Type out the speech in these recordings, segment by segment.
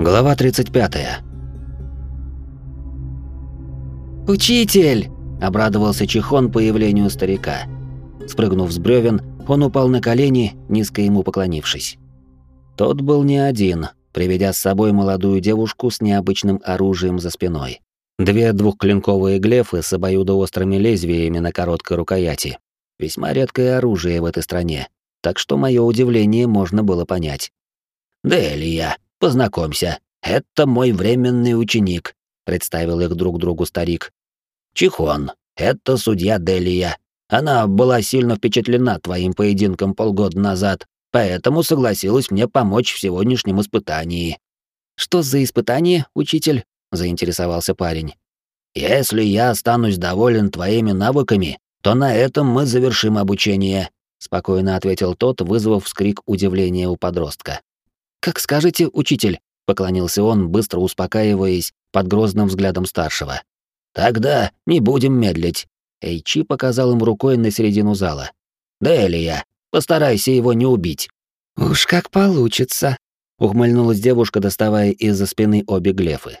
Глава 35. «Учитель!» – обрадовался Чихон появлению старика. Спрыгнув с бревен, он упал на колени, низко ему поклонившись. Тот был не один, приведя с собой молодую девушку с необычным оружием за спиной. Две двухклинковые глефы с обоюдоострыми лезвиями на короткой рукояти. Весьма редкое оружие в этой стране, так что мое удивление можно было понять. «Делия, познакомься, это мой временный ученик», — представил их друг другу старик. «Чихон, это судья Делия. Она была сильно впечатлена твоим поединком полгода назад, поэтому согласилась мне помочь в сегодняшнем испытании». «Что за испытание, учитель?» — заинтересовался парень. «Если я останусь доволен твоими навыками, то на этом мы завершим обучение», — спокойно ответил тот, вызвав вскрик удивления у подростка. «Как скажете, учитель», — поклонился он, быстро успокаиваясь под грозным взглядом старшего. «Тогда не будем медлить», — Эйчи показал им рукой на середину зала. «Делия, постарайся его не убить». «Уж как получится», — ухмыльнулась девушка, доставая из-за спины обе глефы.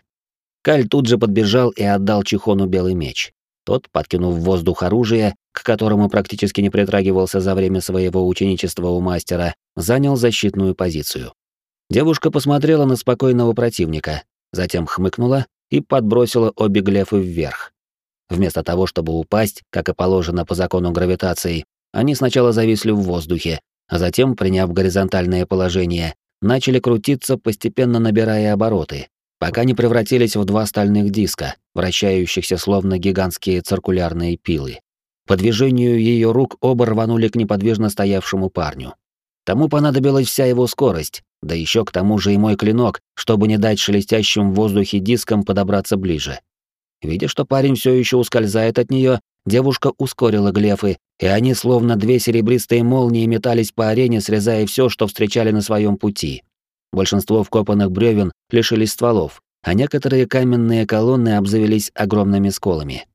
Каль тут же подбежал и отдал Чихону белый меч. Тот, подкинув в воздух оружие, к которому практически не притрагивался за время своего ученичества у мастера, занял защитную позицию. Девушка посмотрела на спокойного противника, затем хмыкнула и подбросила обе глефы вверх. Вместо того, чтобы упасть, как и положено по закону гравитации, они сначала зависли в воздухе, а затем, приняв горизонтальное положение, начали крутиться, постепенно набирая обороты, пока не превратились в два стальных диска, вращающихся словно гигантские циркулярные пилы. По движению ее рук оба рванули к неподвижно стоявшему парню. Тому понадобилась вся его скорость, да еще к тому же и мой клинок, чтобы не дать шелестящим в воздухе дискам подобраться ближе. Видя, что парень все еще ускользает от нее, девушка ускорила глефы, и они, словно две серебристые молнии, метались по арене, срезая все, что встречали на своем пути. Большинство вкопанных бревен лишились стволов, а некоторые каменные колонны обзавелись огромными сколами.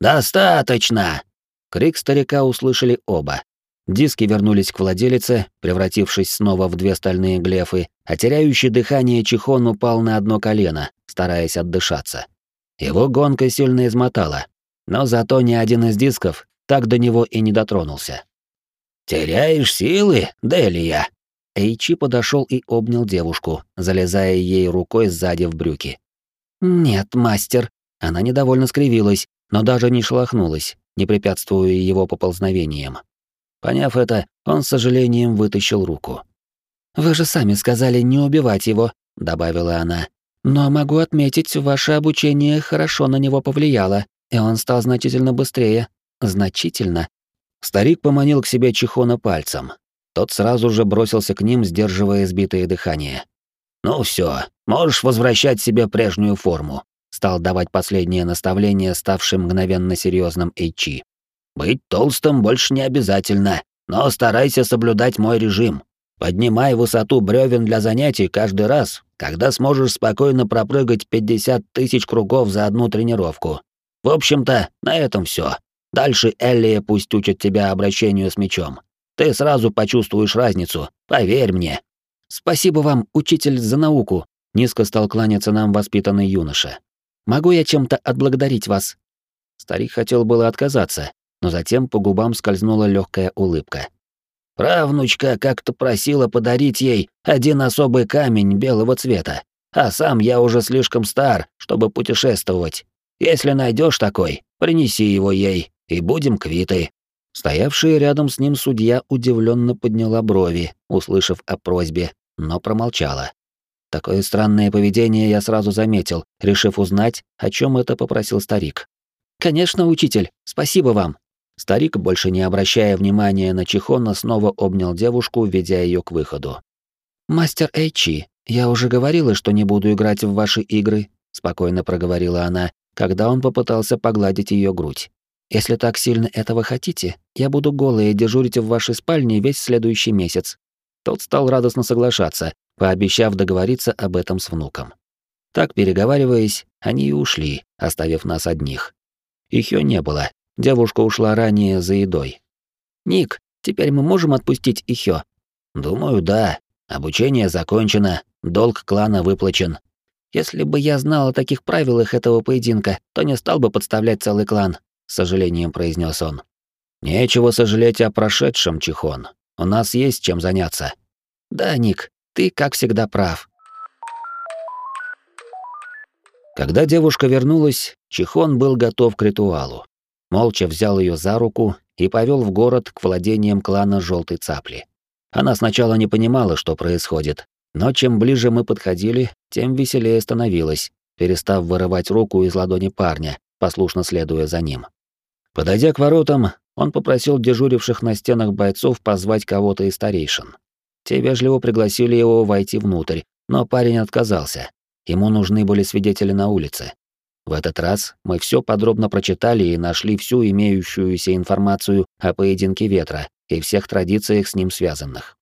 «Достаточно!» Крик старика услышали оба. Диски вернулись к владелице, превратившись снова в две стальные глефы, а теряющий дыхание Чихон упал на одно колено, стараясь отдышаться. Его гонка сильно измотала, но зато ни один из дисков так до него и не дотронулся. «Теряешь силы, Делия?» Эйчи подошел и обнял девушку, залезая ей рукой сзади в брюки. «Нет, мастер». Она недовольно скривилась, но даже не шелохнулась, не препятствуя его поползновениям. Поняв это, он с сожалением вытащил руку. «Вы же сами сказали не убивать его», — добавила она. «Но могу отметить, ваше обучение хорошо на него повлияло, и он стал значительно быстрее. Значительно». Старик поманил к себе Чихона пальцем. Тот сразу же бросился к ним, сдерживая сбитое дыхание. «Ну все, можешь возвращать себе прежнюю форму», — стал давать последнее наставление, ставший мгновенно серьезным Эйчи. Быть толстым больше не обязательно, но старайся соблюдать мой режим. Поднимай высоту бревен для занятий каждый раз, когда сможешь спокойно пропрыгать 50 тысяч кругов за одну тренировку. В общем-то, на этом все. Дальше Эллия пусть учит тебя обращению с мечом. Ты сразу почувствуешь разницу, поверь мне. Спасибо вам, учитель, за науку. Низко стал кланяться нам воспитанный юноша. Могу я чем-то отблагодарить вас? Старик хотел было отказаться, но затем по губам скользнула легкая улыбка. «Правнучка как-то просила подарить ей один особый камень белого цвета, а сам я уже слишком стар, чтобы путешествовать. Если найдешь такой, принеси его ей, и будем квиты». Стоявшая рядом с ним судья удивленно подняла брови, услышав о просьбе, но промолчала. Такое странное поведение я сразу заметил, решив узнать, о чем это попросил старик. «Конечно, учитель, спасибо вам», Старик, больше не обращая внимания на Чихона, снова обнял девушку, ведя ее к выходу. «Мастер Эйчи, я уже говорила, что не буду играть в ваши игры», — спокойно проговорила она, когда он попытался погладить ее грудь. «Если так сильно этого хотите, я буду голая дежурить в вашей спальне весь следующий месяц». Тот стал радостно соглашаться, пообещав договориться об этом с внуком. Так, переговариваясь, они и ушли, оставив нас одних. Их не было, Девушка ушла ранее за едой. «Ник, теперь мы можем отпустить Ихё?» «Думаю, да. Обучение закончено. долг клана выплачен. Если бы я знал о таких правилах этого поединка, то не стал бы подставлять целый клан, с сожалением произнес он. Нечего сожалеть о прошедшем, Чихон. У нас есть чем заняться. Да, Ник, ты, как всегда, прав. Когда девушка вернулась, Чихон был готов к ритуалу. Молча взял ее за руку и повел в город к владениям клана Желтой Цапли. Она сначала не понимала, что происходит, но чем ближе мы подходили, тем веселее становилось, перестав вырывать руку из ладони парня, послушно следуя за ним. Подойдя к воротам, он попросил дежуривших на стенах бойцов позвать кого-то из старейшин. Те вежливо пригласили его войти внутрь, но парень отказался. Ему нужны были свидетели на улице. В этот раз мы все подробно прочитали и нашли всю имеющуюся информацию о поединке ветра и всех традициях с ним связанных.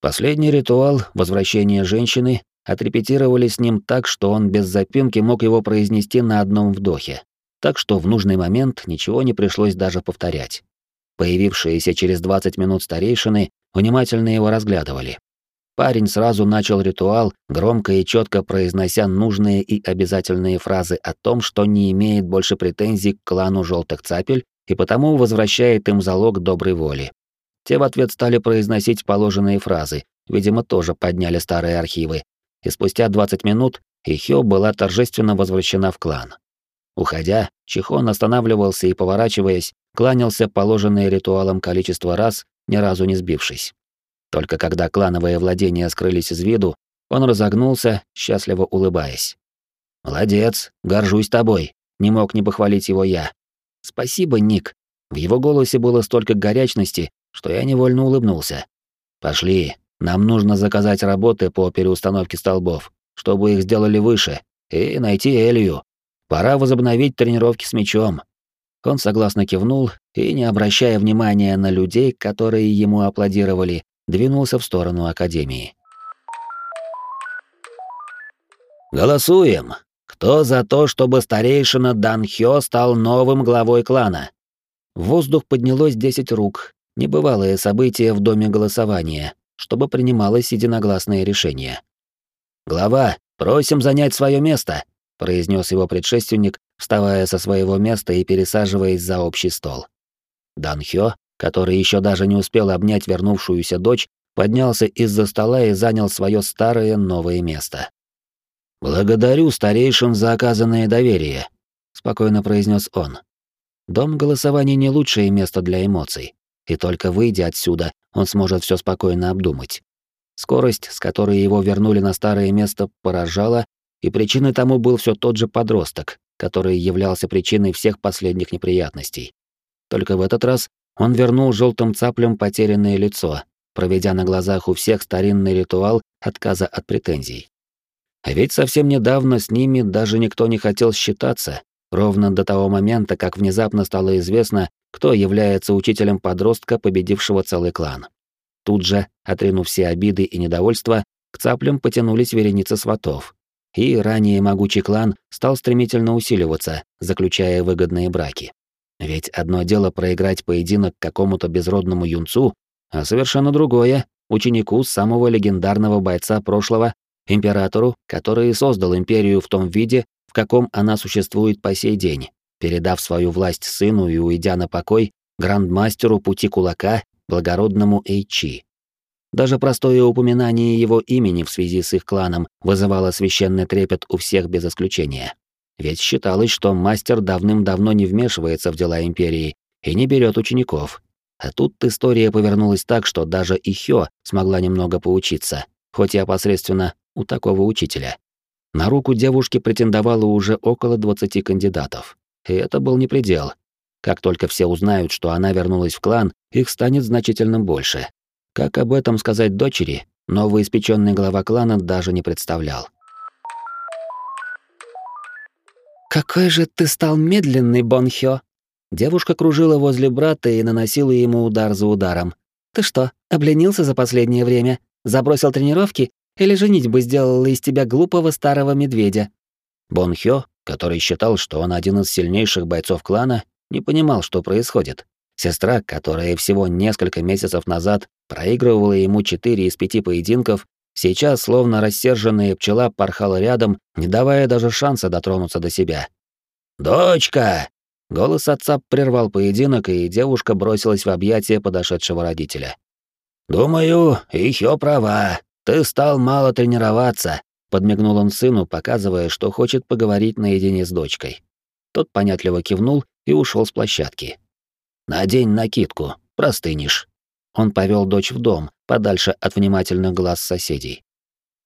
Последний ритуал возвращения женщины отрепетировали с ним так, что он без запинки мог его произнести на одном вдохе. Так что в нужный момент ничего не пришлось даже повторять. Появившиеся через 20 минут старейшины внимательно его разглядывали. Парень сразу начал ритуал, громко и четко произнося нужные и обязательные фразы о том, что не имеет больше претензий к клану Желтых Цапель и потому возвращает им залог доброй воли. Те в ответ стали произносить положенные фразы, видимо, тоже подняли старые архивы, и спустя 20 минут Ихё была торжественно возвращена в клан. Уходя, Чихон останавливался и, поворачиваясь, кланялся положенное ритуалом количество раз, ни разу не сбившись. Только когда клановые владения скрылись из виду, он разогнулся, счастливо улыбаясь. «Молодец, горжусь тобой», — не мог не похвалить его я. «Спасибо, Ник». В его голосе было столько горячности, что я невольно улыбнулся. «Пошли, нам нужно заказать работы по переустановке столбов, чтобы их сделали выше, и найти Элью. Пора возобновить тренировки с мечом». Он согласно кивнул и, не обращая внимания на людей, которые ему аплодировали, двинулся в сторону Академии. «Голосуем! Кто за то, чтобы старейшина Дан Хё стал новым главой клана?» В воздух поднялось десять рук, небывалое событие в доме голосования, чтобы принималось единогласное решение. «Глава, просим занять свое место», — произнес его предшественник, вставая со своего места и пересаживаясь за общий стол. Дан Хё который еще даже не успел обнять вернувшуюся дочь, поднялся из-за стола и занял свое старое новое место. «Благодарю старейшин за оказанное доверие», — спокойно произнес он. Дом голосования не лучшее место для эмоций, и только выйдя отсюда, он сможет все спокойно обдумать. Скорость, с которой его вернули на старое место, поражала, и причиной тому был все тот же подросток, который являлся причиной всех последних неприятностей. Только в этот раз он вернул желтым цаплям потерянное лицо, проведя на глазах у всех старинный ритуал отказа от претензий. А ведь совсем недавно с ними даже никто не хотел считаться, ровно до того момента, как внезапно стало известно, кто является учителем подростка, победившего целый клан. Тут же, отринув все обиды и недовольства, к цаплям потянулись вереницы сватов. И ранее могучий клан стал стремительно усиливаться, заключая выгодные браки. Ведь одно дело проиграть поединок какому-то безродному юнцу, а совершенно другое — ученику самого легендарного бойца прошлого, императору, который создал империю в том виде, в каком она существует по сей день, передав свою власть сыну и уйдя на покой грандмастеру пути кулака, благородному Эйчи. Даже простое упоминание его имени в связи с их кланом вызывало священный трепет у всех без исключения. Ведь считалось, что мастер давным-давно не вмешивается в дела империи и не берет учеников. А тут история повернулась так, что даже Ихё смогла немного поучиться, хоть и опосредственно у такого учителя. На руку девушки претендовало уже около 20 кандидатов. И это был не предел. Как только все узнают, что она вернулась в клан, их станет значительно больше. Как об этом сказать дочери, новоиспеченный глава клана даже не представлял. «Какой же ты стал медленный, Бонхё!» Девушка кружила возле брата и наносила ему удар за ударом. «Ты что, обленился за последнее время? Забросил тренировки? Или женитьбу сделала из тебя глупого старого медведя?» Бонхё, который считал, что он один из сильнейших бойцов клана, не понимал, что происходит. Сестра, которая всего несколько месяцев назад проигрывала ему четыре из пяти поединков, Сейчас, словно рассерженная пчела, порхала рядом, не давая даже шанса дотронуться до себя. «Дочка!» Голос отца прервал поединок, и девушка бросилась в объятия подошедшего родителя. «Думаю, Ихё права. Ты стал мало тренироваться», — подмигнул он сыну, показывая, что хочет поговорить наедине с дочкой. Тот понятливо кивнул и ушел с площадки. «Надень накидку, простынешь». Он повел дочь в дом, подальше от внимательных глаз соседей.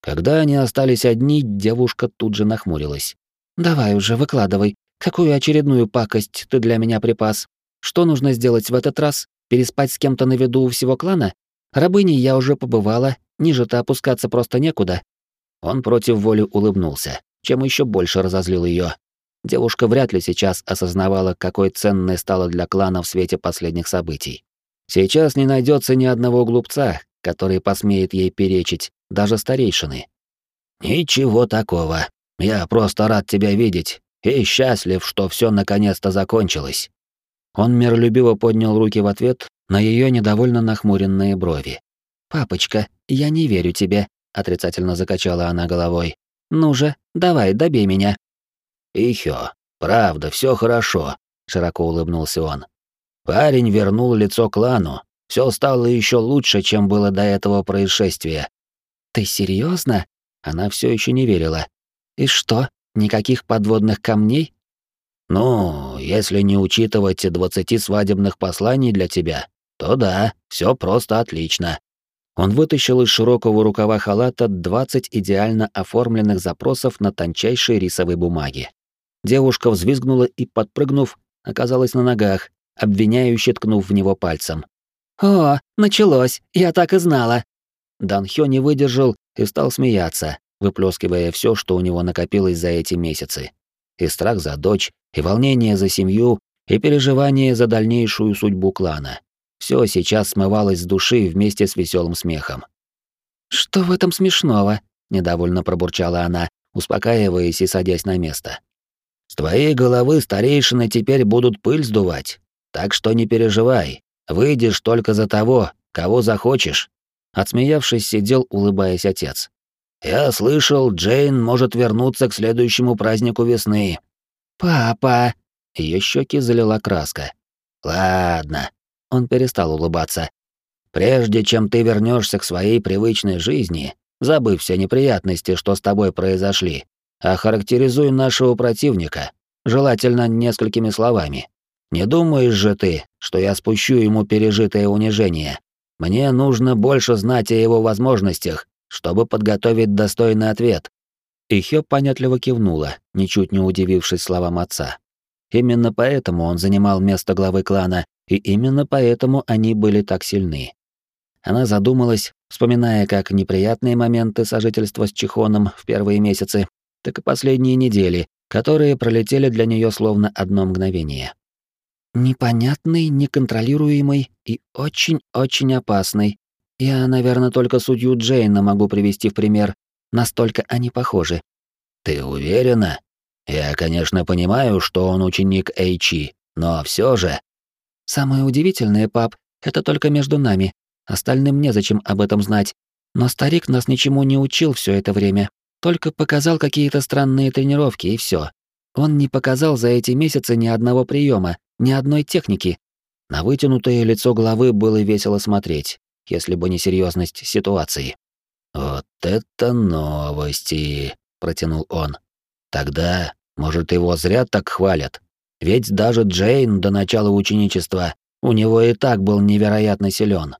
Когда они остались одни, девушка тут же нахмурилась. «Давай уже, выкладывай. Какую очередную пакость ты для меня припас? Что нужно сделать в этот раз? Переспать с кем-то на виду у всего клана? Рабыней я уже побывала, ниже-то опускаться просто некуда. Он против воли улыбнулся, чем еще больше разозлил ее. Девушка вряд ли сейчас осознавала, какой ценной стала для клана в свете последних событий. Сейчас не найдется ни одного глупца, который посмеет ей перечить, даже старейшины. «Ничего такого. Я просто рад тебя видеть и счастлив, что все наконец-то закончилось». Он миролюбиво поднял руки в ответ на ее недовольно нахмуренные брови. «Папочка, я не верю тебе», — отрицательно закачала она головой. «Ну же, давай, добей меня». «Ихё, правда, все хорошо», — широко улыбнулся он. «Парень вернул лицо клану. Все стало еще лучше, чем было до этого происшествия». «Ты серьезно? Она все еще не верила. «И что, никаких подводных камней?» «Ну, если не учитывать двадцати свадебных посланий для тебя, то да, все просто отлично. Он вытащил из широкого рукава халата 20 идеально оформленных запросов на тончайшей рисовой бумаге. Девушка взвизгнула и, подпрыгнув, оказалась на ногах, обвиняюще ткнув в него пальцем. «О, началось, я так и знала!» Дан Хё не выдержал и стал смеяться, выплескивая все, что у него накопилось за эти месяцы. И страх за дочь, и волнение за семью, и переживание за дальнейшую судьбу клана. Все сейчас смывалось с души вместе с веселым смехом. «Что в этом смешного?» — недовольно пробурчала она, успокаиваясь и садясь на место. «С твоей головы старейшины теперь будут пыль сдувать, так что не переживай, выйдешь только за того, кого захочешь». Отсмеявшись, сидел, улыбаясь отец. «Я слышал, Джейн может вернуться к следующему празднику весны». «Папа!» Ее щеки залила краска. «Ладно, он перестал улыбаться. Прежде чем ты вернешься к своей привычной жизни, забыв все неприятности, что с тобой произошли, охарактеризуй нашего противника, желательно несколькими словами. Не думаешь же ты, что я спущу ему пережитое унижение? Мне нужно больше знать о его возможностях, чтобы подготовить достойный ответ. И понятливо кивнула, ничуть не удивившись словам отца. Именно поэтому он занимал место главы клана и именно поэтому они были так сильны. Она задумалась, вспоминая как неприятные моменты сожительства с Чихоном в первые месяцы, так и последние недели, которые пролетели для нее словно одно мгновение. Непонятный, неконтролируемый и очень-очень опасный. Я, наверное, только судью Джейна могу привести в пример. Настолько они похожи. Ты уверена? Я, конечно, понимаю, что он ученик Эйчи, но все же... Самое удивительное, пап, это только между нами. Остальным незачем об этом знать. Но старик нас ничему не учил все это время. Только показал какие-то странные тренировки и все. Он не показал за эти месяцы ни одного приема, ни одной техники. На вытянутое лицо головы было весело смотреть, если бы не серьезность ситуации. «Вот это новости!» — протянул он. «Тогда, может, его зря так хвалят?» Ведь даже Джейн до начала ученичества у него и так был невероятно силен.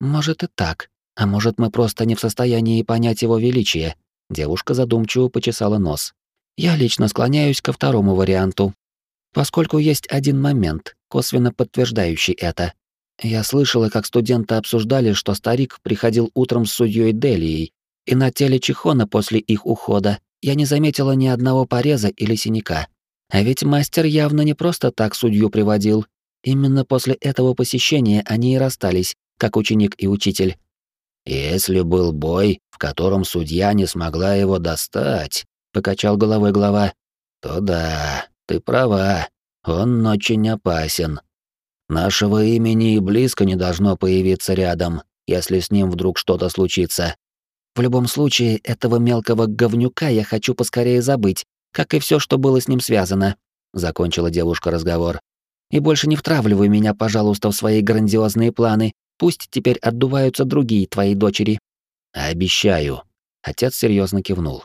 Может и так, а может мы просто не в состоянии понять его величие. Девушка задумчиво почесала нос. Я лично склоняюсь ко второму варианту, поскольку есть один момент, косвенно подтверждающий это. Я слышала, как студенты обсуждали, что старик приходил утром с судьей Делией, и на теле Чихона после их ухода я не заметила ни одного пореза или синяка. А ведь мастер явно не просто так судью приводил. Именно после этого посещения они и расстались, как ученик и учитель. Если был бой, в котором судья не смогла его достать, покачал головой глава, то да, ты права, он очень опасен. Нашего имени и близко не должно появиться рядом, если с ним вдруг что-то случится. В любом случае, этого мелкого говнюка я хочу поскорее забыть, как и все, что было с ним связано», — закончила девушка разговор. «И больше не втравливай меня, пожалуйста, в свои грандиозные планы. Пусть теперь отдуваются другие твои дочери». «Обещаю». Отец серьезно кивнул.